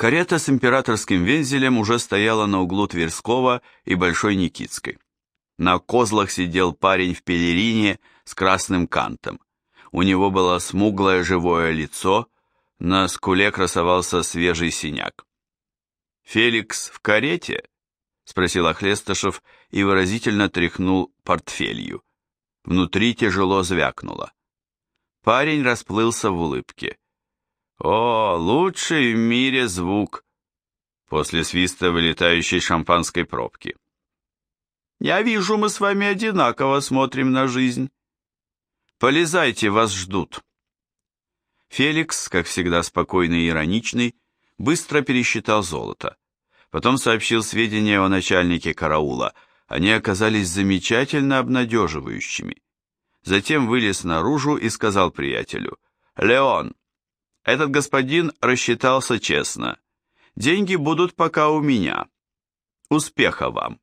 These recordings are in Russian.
Карета с императорским вензелем уже стояла на углу Тверского и Большой Никитской. На козлах сидел парень в пелерине с красным кантом. У него было смуглое живое лицо, на скуле красовался свежий синяк. «Феликс в карете?» — спросил Охлестышев и выразительно тряхнул портфелью. Внутри тяжело звякнуло. Парень расплылся в улыбке. «О, лучший в мире звук!» После свиста вылетающей шампанской пробки. «Я вижу, мы с вами одинаково смотрим на жизнь. Полезайте, вас ждут». Феликс, как всегда спокойный и ироничный, быстро пересчитал золото. Потом сообщил сведения о начальнике караула. Они оказались замечательно обнадеживающими. Затем вылез наружу и сказал приятелю, «Леон, этот господин рассчитался честно. Деньги будут пока у меня. Успеха вам!»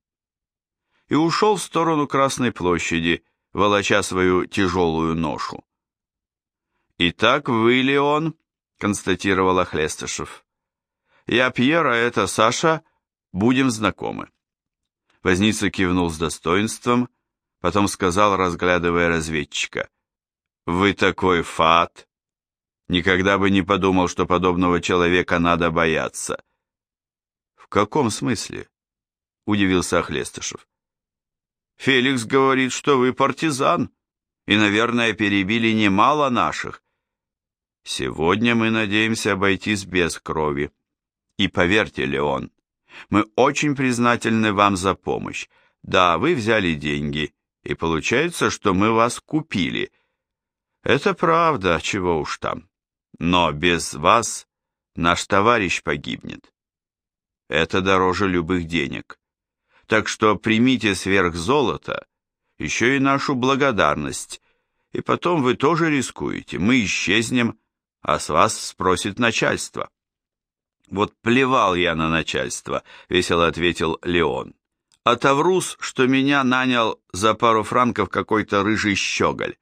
И ушел в сторону Красной площади, волоча свою тяжелую ношу. «Итак, вы, Леон», — констатировал Охлестышев. «Я Пьер, а это Саша, будем знакомы». Возница кивнул с достоинством, потом сказал, разглядывая разведчика. «Вы такой фат!» Никогда бы не подумал, что подобного человека надо бояться. В каком смысле? Удивился Охлестышев. Феликс говорит, что вы партизан, и, наверное, перебили немало наших. Сегодня мы надеемся обойтись без крови. И поверьте, Леон, мы очень признательны вам за помощь. Да, вы взяли деньги, и получается, что мы вас купили. Это правда, чего уж там. Но без вас наш товарищ погибнет. Это дороже любых денег. Так что примите сверх золота еще и нашу благодарность, и потом вы тоже рискуете. Мы исчезнем, а с вас спросит начальство. Вот плевал я на начальство, весело ответил Леон. А Таврус, что меня нанял за пару франков какой-то рыжий щеголь.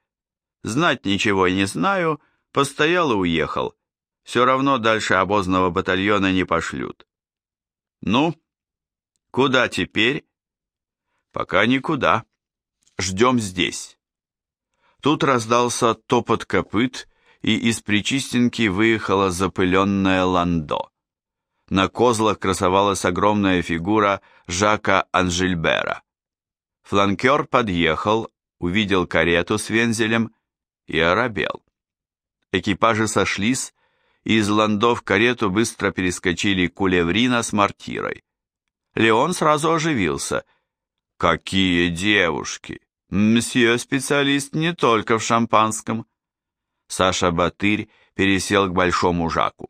Знать ничего не знаю, — Постоял и уехал. Все равно дальше обозного батальона не пошлют. Ну, куда теперь? Пока никуда. Ждем здесь. Тут раздался топот копыт, и из Причистенки выехала запыленная ландо. На козлах красовалась огромная фигура Жака Анжельбера. Фланкер подъехал, увидел карету с вензелем и оробел. Экипажи сошлись, и из ландов в карету быстро перескочили Кулеврина с мортирой. Леон сразу оживился. «Какие девушки! Мсье специалист не только в шампанском!» Саша Батырь пересел к большому Жаку.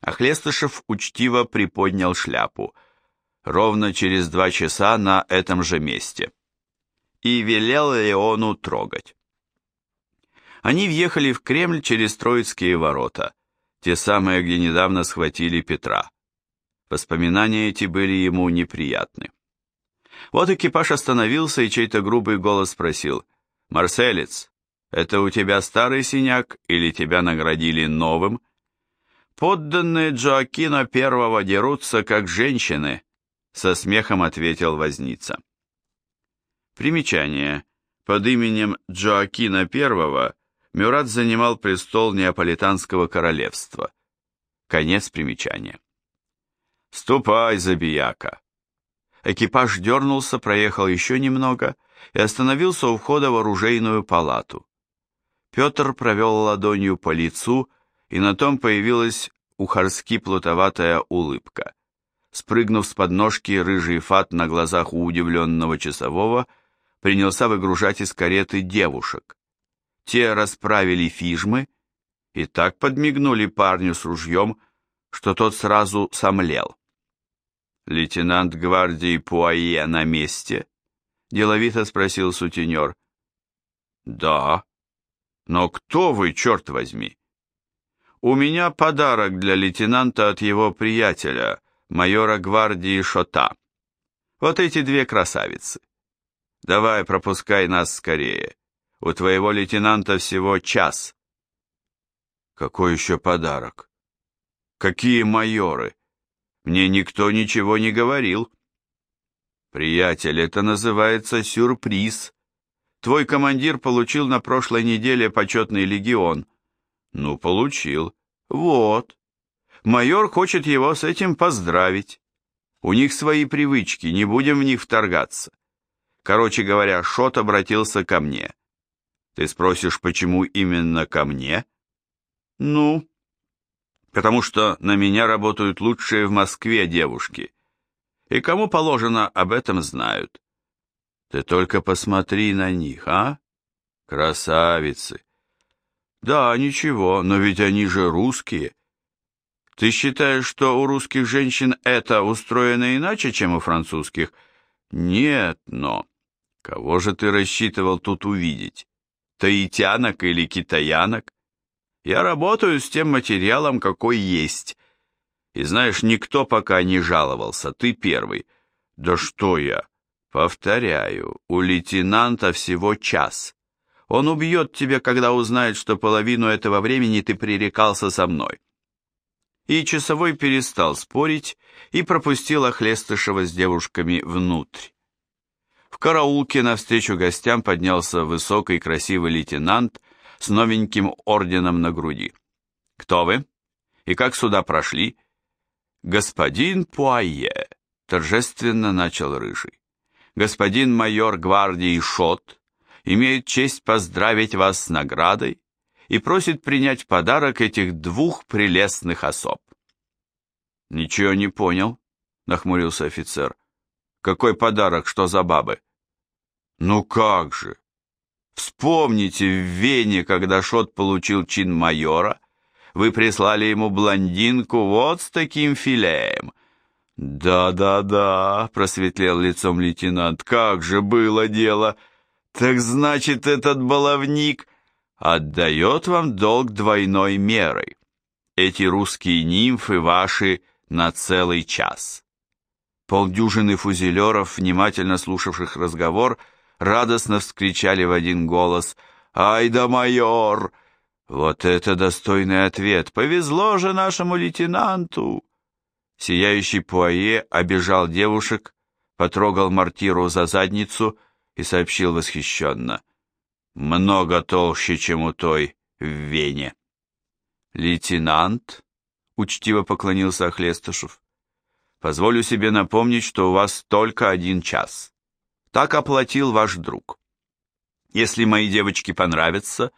Охлестышев учтиво приподнял шляпу. Ровно через два часа на этом же месте. И велел Леону трогать. Они въехали в Кремль через Троицкие ворота, те самые, где недавно схватили Петра. Воспоминания эти были ему неприятны. Вот экипаж остановился, и чей-то грубый голос спросил, «Марселец, это у тебя старый синяк или тебя наградили новым?» «Подданные Джоакина Первого дерутся, как женщины», — со смехом ответил возница. Примечание. Под именем Джоакина Первого Мюрат занимал престол Неаполитанского королевства. Конец примечания. «Ступай, забияка!» Экипаж дернулся, проехал еще немного и остановился у входа в оружейную палату. Петр провел ладонью по лицу, и на том появилась ухарски плутоватая улыбка. Спрыгнув с подножки, рыжий фат на глазах у удивленного часового принялся выгружать из кареты девушек. Те расправили фижмы и так подмигнули парню с ружьем, что тот сразу сомлел. «Лейтенант гвардии Пуае на месте?» — деловито спросил сутенер. «Да. Но кто вы, черт возьми?» «У меня подарок для лейтенанта от его приятеля, майора гвардии Шота. Вот эти две красавицы. Давай, пропускай нас скорее. У твоего лейтенанта всего час. Какой еще подарок? Какие майоры? Мне никто ничего не говорил. Приятель, это называется сюрприз. Твой командир получил на прошлой неделе почетный легион. Ну, получил. Вот. Майор хочет его с этим поздравить. У них свои привычки, не будем в них вторгаться. Короче говоря, Шот обратился ко мне. Ты спросишь, почему именно ко мне? Ну, потому что на меня работают лучшие в Москве девушки. И кому положено, об этом знают. Ты только посмотри на них, а? Красавицы. Да, ничего, но ведь они же русские. Ты считаешь, что у русских женщин это устроено иначе, чем у французских? Нет, но... Кого же ты рассчитывал тут увидеть? Таитянок или китаянок? Я работаю с тем материалом, какой есть. И знаешь, никто пока не жаловался, ты первый. Да что я? Повторяю, у лейтенанта всего час. Он убьет тебя, когда узнает, что половину этого времени ты пререкался со мной. И часовой перестал спорить и пропустил Охлестышева с девушками внутрь. В караулке навстречу гостям поднялся высокий красивый лейтенант с новеньким орденом на груди. «Кто вы? И как сюда прошли?» «Господин Пуайе», — торжественно начал Рыжий. «Господин майор гвардии Шот имеет честь поздравить вас с наградой и просит принять в подарок этих двух прелестных особ». «Ничего не понял», — нахмурился офицер. «Какой подарок, что за бабы?» «Ну как же! Вспомните, в Вене, когда Шот получил чин майора, вы прислали ему блондинку вот с таким филеем». «Да-да-да», — просветлел лицом лейтенант, — «как же было дело! Так значит, этот баловник отдает вам долг двойной мерой. Эти русские нимфы ваши на целый час». Полдюжины фузелеров, внимательно слушавших разговор, — радостно вскричали в один голос «Ай да майор!» Вот это достойный ответ! Повезло же нашему лейтенанту! Сияющий Пуае обижал девушек, потрогал мортиру за задницу и сообщил восхищенно. Много толще, чем у той в Вене. Лейтенант, учтиво поклонился Охлестышев, позволю себе напомнить, что у вас только один час. Так оплатил ваш друг. Если мои девочки понравятся,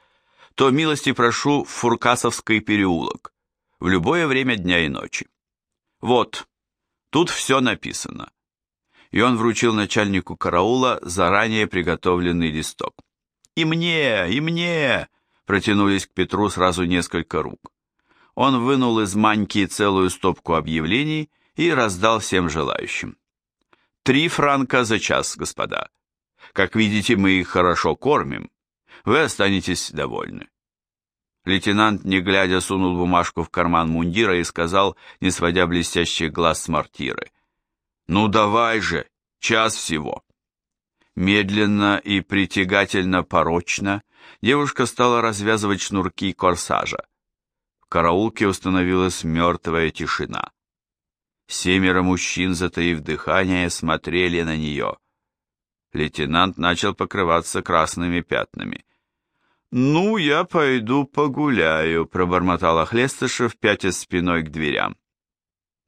то милости прошу в Фуркасовский переулок, в любое время дня и ночи. Вот, тут все написано. И он вручил начальнику караула заранее приготовленный листок. «И мне, и мне!» протянулись к Петру сразу несколько рук. Он вынул из маньки целую стопку объявлений и раздал всем желающим. Три франка за час, господа. Как видите, мы их хорошо кормим. Вы останетесь довольны. Лейтенант, не глядя, сунул бумажку в карман мундира и сказал, не сводя блестящих глаз с мортиры. «Ну давай же, час всего». Медленно и притягательно порочно девушка стала развязывать шнурки корсажа. В караулке установилась мертвая тишина. Семеро мужчин, затаив дыхание, смотрели на нее. Лейтенант начал покрываться красными пятнами. «Ну, я пойду погуляю», — пробормотал Охлестышев, пятя спиной к дверям.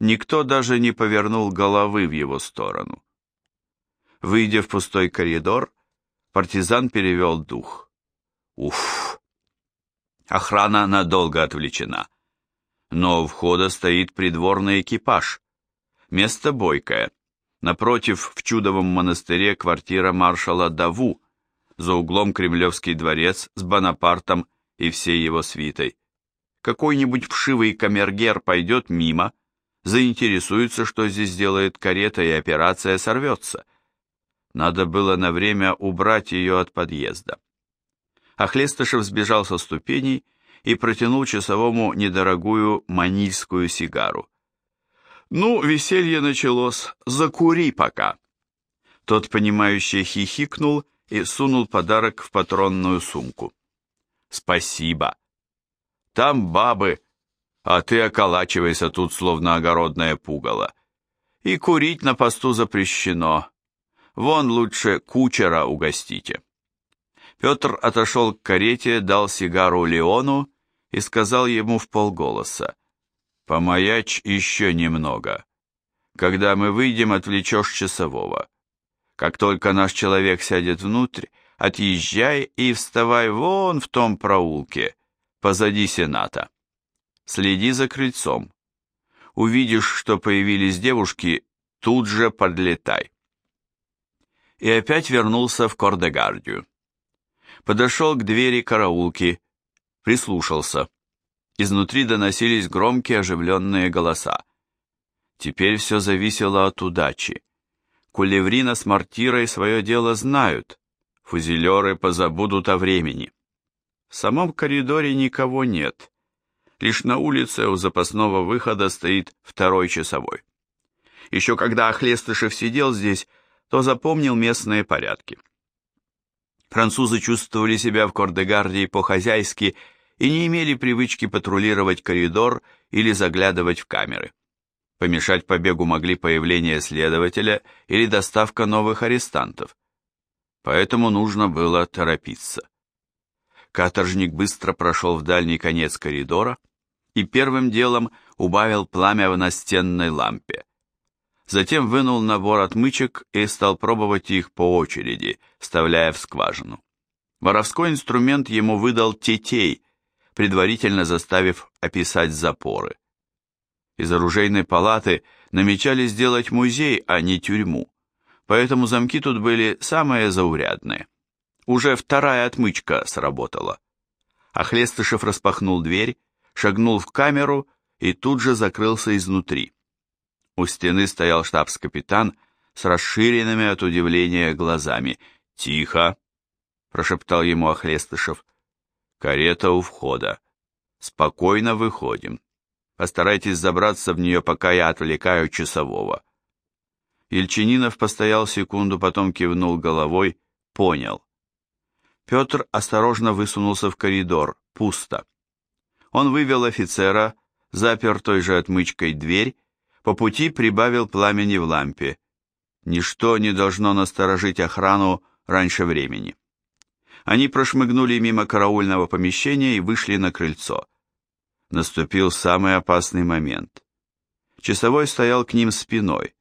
Никто даже не повернул головы в его сторону. Выйдя в пустой коридор, партизан перевел дух. Уф! Охрана надолго отвлечена. Но у входа стоит придворный экипаж. Место бойкое. Напротив, в Чудовом монастыре квартира маршала Даву, за углом Кремлевский дворец с Бонапартом и всей его свитой. Какой-нибудь вшивый камергер пойдет мимо, заинтересуется, что здесь делает карета, и операция сорвется. Надо было на время убрать ее от подъезда. Охлестышев сбежал со ступеней и протянул часовому недорогую манильскую сигару. «Ну, веселье началось, закури пока». Тот, понимающий, хихикнул и сунул подарок в патронную сумку. «Спасибо. Там бабы. а ты околачивайся тут, словно огородное пугало. И курить на посту запрещено. Вон лучше кучера угостите. Петр отошел к карете, дал сигару Леону и сказал ему в полголоса. «Помаячь еще немного. Когда мы выйдем, отвлечешь часового. Как только наш человек сядет внутрь, отъезжай и вставай вон в том проулке, позади Сената. Следи за крыльцом. Увидишь, что появились девушки, тут же подлетай. И опять вернулся в Кордегардию. Подошел к двери караулки, прислушался. Изнутри доносились громкие оживленные голоса. Теперь все зависело от удачи. Кулеврина с Мартирой свое дело знают, фузелеры позабудут о времени. В самом коридоре никого нет. Лишь на улице у запасного выхода стоит второй часовой. Еще когда Охлестышев сидел здесь, то запомнил местные порядки. Французы чувствовали себя в Кордегардии по-хозяйски и не имели привычки патрулировать коридор или заглядывать в камеры. Помешать побегу могли появление следователя или доставка новых арестантов. Поэтому нужно было торопиться. Каторжник быстро прошел в дальний конец коридора и первым делом убавил пламя в настенной лампе. Затем вынул набор отмычек и стал пробовать их по очереди, вставляя в скважину. Воровской инструмент ему выдал тетей, предварительно заставив описать запоры. Из оружейной палаты намечали сделать музей, а не тюрьму, поэтому замки тут были самые заурядные. Уже вторая отмычка сработала. Ахлестышев распахнул дверь, шагнул в камеру и тут же закрылся изнутри. У стены стоял штабс-капитан с расширенными от удивления глазами. «Тихо!» — прошептал ему Охлестышев. «Карета у входа. Спокойно выходим. Постарайтесь забраться в нее, пока я отвлекаю часового». Ельчининов постоял секунду, потом кивнул головой, понял. Петр осторожно высунулся в коридор. Пусто. Он вывел офицера, запер той же отмычкой дверь, по пути прибавил пламени в лампе. Ничто не должно насторожить охрану раньше времени. Они прошмыгнули мимо караульного помещения и вышли на крыльцо. Наступил самый опасный момент. Часовой стоял к ним спиной.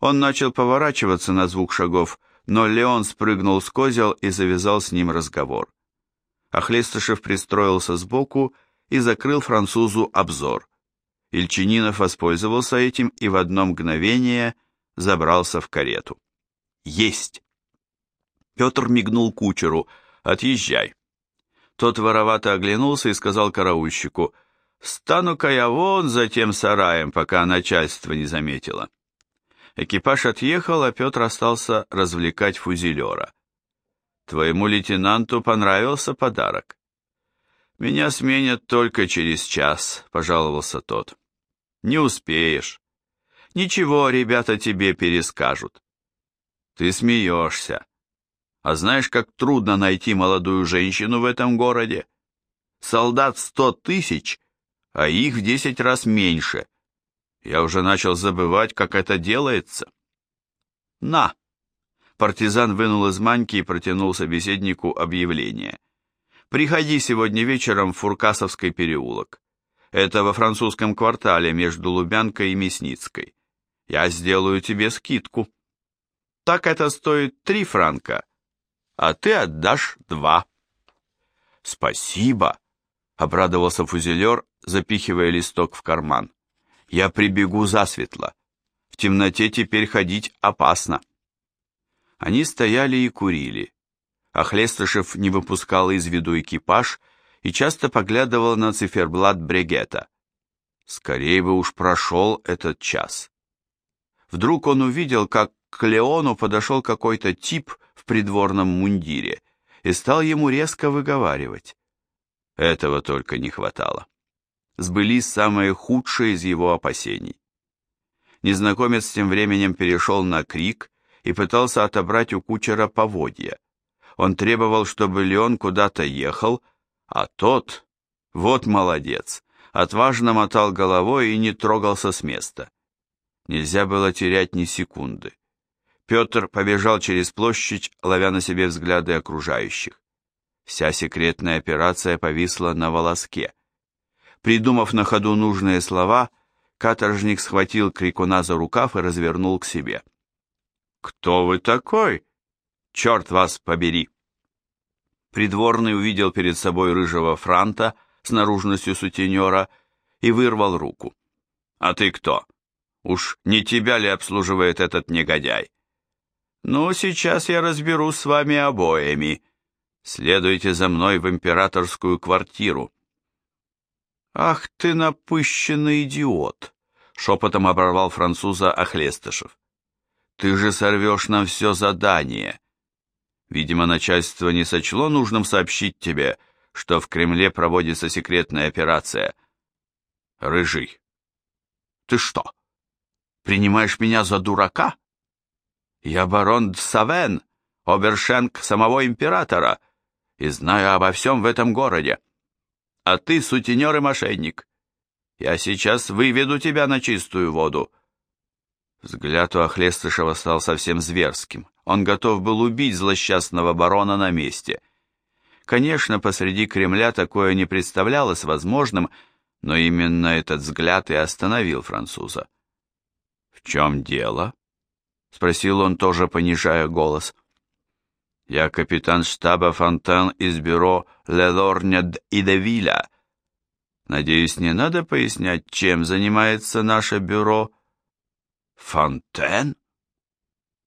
Он начал поворачиваться на звук шагов, но Леон спрыгнул с козел и завязал с ним разговор. Ахлестышев пристроился сбоку и закрыл французу обзор. Ильчининов воспользовался этим и в одно мгновение забрался в карету. «Есть!» Петр мигнул кучеру. «Отъезжай!» Тот воровато оглянулся и сказал караульщику, «Стану-ка я вон за тем сараем, пока начальство не заметило». Экипаж отъехал, а Петр остался развлекать фузелера. «Твоему лейтенанту понравился подарок?» «Меня сменят только через час», — пожаловался тот. «Не успеешь. Ничего, ребята тебе перескажут». «Ты смеешься. А знаешь, как трудно найти молодую женщину в этом городе? Солдат сто тысяч, а их в десять раз меньше. Я уже начал забывать, как это делается». «На!» Партизан вынул из маньки и протянул собеседнику объявление. Приходи сегодня вечером в Фуркасовский переулок. Это во французском квартале между Лубянкой и Мясницкой. Я сделаю тебе скидку. Так это стоит три франка, а ты отдашь два. Спасибо, обрадовался фузелер, запихивая листок в карман. Я прибегу засветло. В темноте теперь ходить опасно. Они стояли и курили а Хлестышев не выпускал из виду экипаж и часто поглядывал на циферблат Брегета. Скорее бы уж прошел этот час. Вдруг он увидел, как к Леону подошел какой-то тип придворном мундире и стал ему резко выговаривать. Этого только не хватало. Сбылись самые худшие из его опасений. Незнакомец тем временем перешел на крик и пытался отобрать у кучера поводья. Он требовал, чтобы Леон куда-то ехал, а тот, вот молодец, отважно мотал головой и не трогался с места. Нельзя было терять ни секунды. Петр побежал через площадь, ловя на себе взгляды окружающих. Вся секретная операция повисла на волоске. Придумав на ходу нужные слова, каторжник схватил крикуна за рукав и развернул к себе. «Кто вы такой? Черт вас побери!» Придворный увидел перед собой рыжего франта с наружностью сутенера и вырвал руку. «А ты кто? Уж не тебя ли обслуживает этот негодяй?» «Ну, сейчас я разберусь с вами обоими. Следуйте за мной в императорскую квартиру». «Ах ты напыщенный идиот!» — шепотом оборвал француза Охлестышев. «Ты же сорвешь нам все задание!» Видимо, начальство не сочло нужным сообщить тебе, что в Кремле проводится секретная операция. Рыжий, ты что, принимаешь меня за дурака? Я барон Савен, обершенк самого императора, и знаю обо всем в этом городе. А ты сутенер и мошенник. Я сейчас выведу тебя на чистую воду. Взгляд у Охлестышева стал совсем зверским. Он готов был убить злосчастного барона на месте. Конечно, посреди Кремля такое не представлялось возможным, но именно этот взгляд и остановил француза. «В чем дело?» — спросил он, тоже понижая голос. «Я капитан штаба Фонтен из бюро Лелорнед и Девиля. Надеюсь, не надо пояснять, чем занимается наше бюро?» «Фонтен?»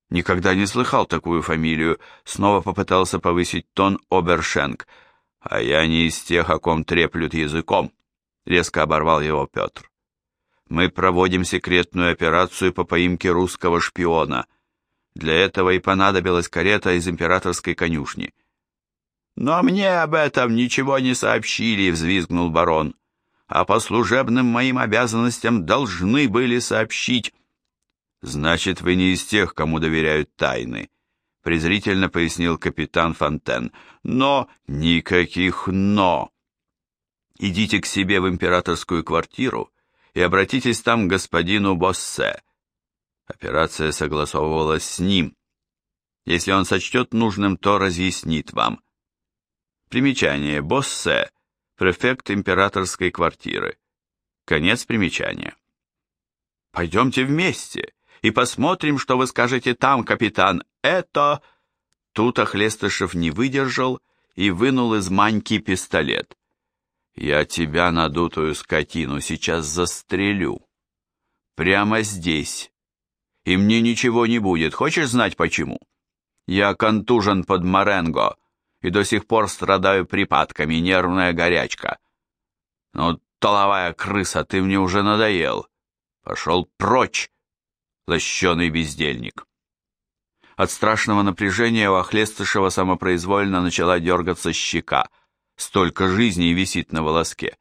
Никогда не слыхал такую фамилию, снова попытался повысить тон Обершенк. А я не из тех, о ком треплют языком, резко оборвал его Петр. Мы проводим секретную операцию по поимке русского шпиона. Для этого и понадобилась карета из императорской конюшни. «Но мне об этом ничего не сообщили», — взвизгнул барон. «А по служебным моим обязанностям должны были сообщить». «Значит, вы не из тех, кому доверяют тайны», — презрительно пояснил капитан Фонтен. «Но никаких «но». Идите к себе в императорскую квартиру и обратитесь там к господину Боссе. Операция согласовывалась с ним. Если он сочтет нужным, то разъяснит вам. Примечание. Боссе. Префект императорской квартиры. Конец примечания. «Пойдемте вместе», и посмотрим, что вы скажете там, капитан. Это...» Тут Охлестышев не выдержал и вынул из маньки пистолет. «Я тебя, надутую скотину, сейчас застрелю. Прямо здесь. И мне ничего не будет. Хочешь знать почему? Я контужен под Маренго и до сих пор страдаю припадками, нервная горячка. Ну, толовая крыса, ты мне уже надоел. Пошел прочь!» лощеный бездельник. От страшного напряжения у Охлестышева самопроизвольно начала дергаться щека, столько жизни висит на волоске.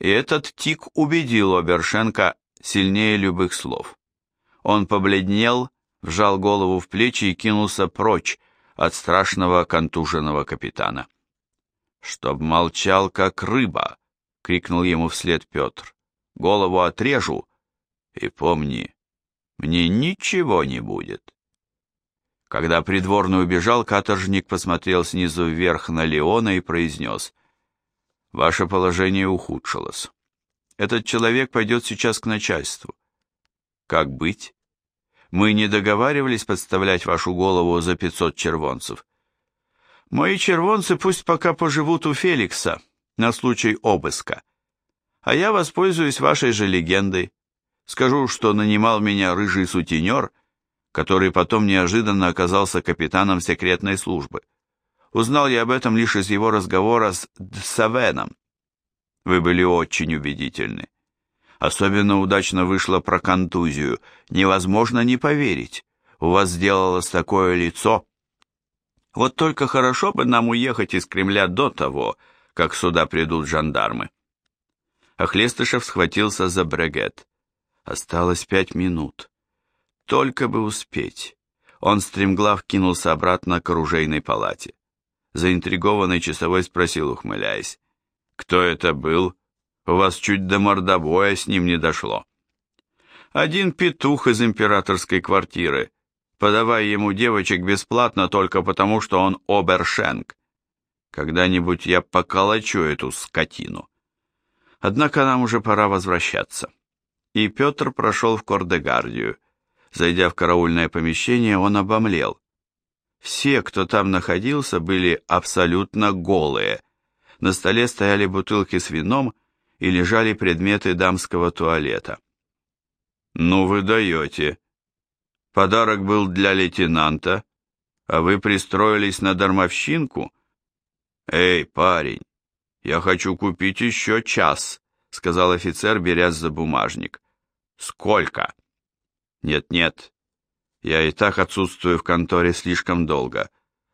И этот тик убедил Обершенко сильнее любых слов. Он побледнел, вжал голову в плечи и кинулся прочь от страшного контуженного капитана. «Чтоб молчал, как рыба!» — крикнул ему вслед Петр. «Голову отрежу, и помни, мне ничего не будет. Когда придворный убежал, каторжник посмотрел снизу вверх на Леона и произнес, «Ваше положение ухудшилось. Этот человек пойдет сейчас к начальству. Как быть? Мы не договаривались подставлять вашу голову за пятьсот червонцев. Мои червонцы пусть пока поживут у Феликса на случай обыска, а я воспользуюсь вашей же легендой. Скажу, что нанимал меня рыжий сутенер, который потом неожиданно оказался капитаном секретной службы. Узнал я об этом лишь из его разговора с Дсавеном. Вы были очень убедительны. Особенно удачно вышло про контузию. Невозможно не поверить. У вас сделалось такое лицо. Вот только хорошо бы нам уехать из Кремля до того, как сюда придут жандармы. Охлестышев схватился за брегет. Осталось пять минут. Только бы успеть. Он стремглав кинулся обратно к оружейной палате. Заинтригованный часовой спросил, ухмыляясь. «Кто это был? У вас чуть до мордобоя с ним не дошло. Один петух из императорской квартиры, подавая ему девочек бесплатно только потому, что он обершенк. Когда-нибудь я поколочу эту скотину. Однако нам уже пора возвращаться. И Петр прошел в Кордегардию. Зайдя в караульное помещение, он обомлел. Все, кто там находился, были абсолютно голые. На столе стояли бутылки с вином и лежали предметы дамского туалета. «Ну вы даете. Подарок был для лейтенанта, а вы пристроились на дармовщинку? Эй, парень, я хочу купить еще час», — сказал офицер, берясь за бумажник. «Сколько?» «Нет-нет, я и так отсутствую в конторе слишком долго,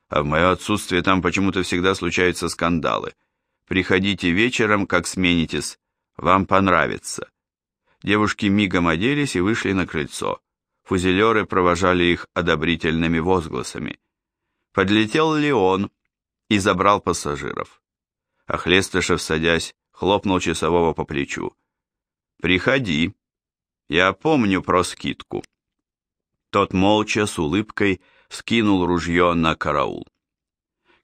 а в мое отсутствие там почему-то всегда случаются скандалы. Приходите вечером, как сменитесь, вам понравится». Девушки мигом оделись и вышли на крыльцо. Фузелеры провожали их одобрительными возгласами. Подлетел Леон и забрал пассажиров. Охлестышев, садясь, хлопнул часового по плечу. «Приходи. Я помню про скидку». Тот молча, с улыбкой, скинул ружье на караул.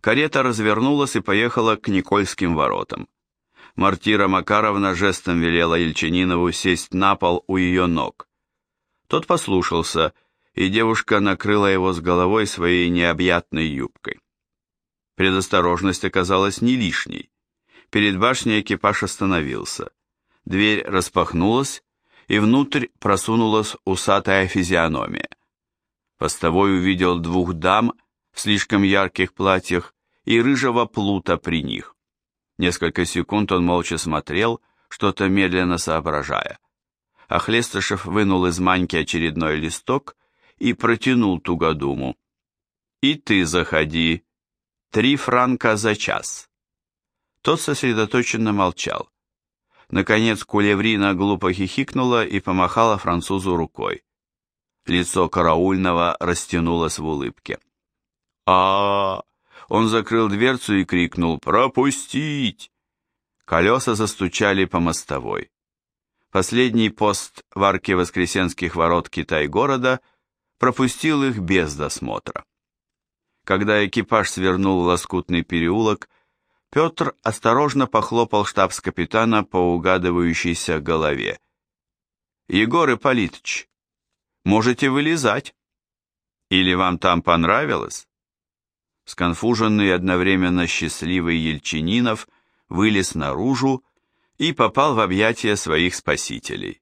Карета развернулась и поехала к Никольским воротам. Мартира Макаровна жестом велела Ельчининову сесть на пол у ее ног. Тот послушался, и девушка накрыла его с головой своей необъятной юбкой. Предосторожность оказалась не лишней. Перед башней экипаж остановился. Дверь распахнулась, и внутрь просунулась усатая физиономия. Постовой увидел двух дам в слишком ярких платьях и рыжего плута при них. Несколько секунд он молча смотрел, что-то медленно соображая. А Хлестышев вынул из маньки очередной листок и протянул тугодуму. «И ты заходи. Три франка за час». Тот сосредоточенно молчал. Наконец кулеврина глупо хихикнула и помахала французу рукой. Лицо караульного растянулось в улыбке. а, -а, он закрыл дверцу и крикнул «Пропустить!». Колеса застучали по мостовой. Последний пост в арке Воскресенских ворот Китай-города пропустил их без досмотра. Когда экипаж свернул в лоскутный переулок, Петр осторожно похлопал штабс-капитана по угадывающейся голове. «Егор Ипполитыч, можете вылезать? Или вам там понравилось?» сконфуженный одновременно счастливый Ельчининов вылез наружу и попал в объятия своих спасителей.